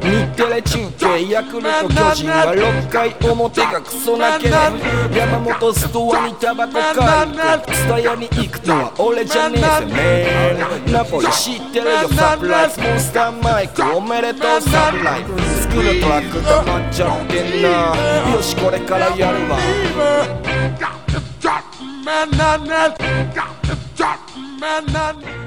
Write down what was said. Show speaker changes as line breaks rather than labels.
日テレ中継ヤクルト巨人は6回表がクソなけね山本ストアにタバコ買いスタヤに行くのは俺じゃねえぜメンナポリ知ってるよサプライズモンスターマイクおめでとうサプライズ作るトラック止まっちゃってんなよしこれからやるわ
Man, man, man, man, man.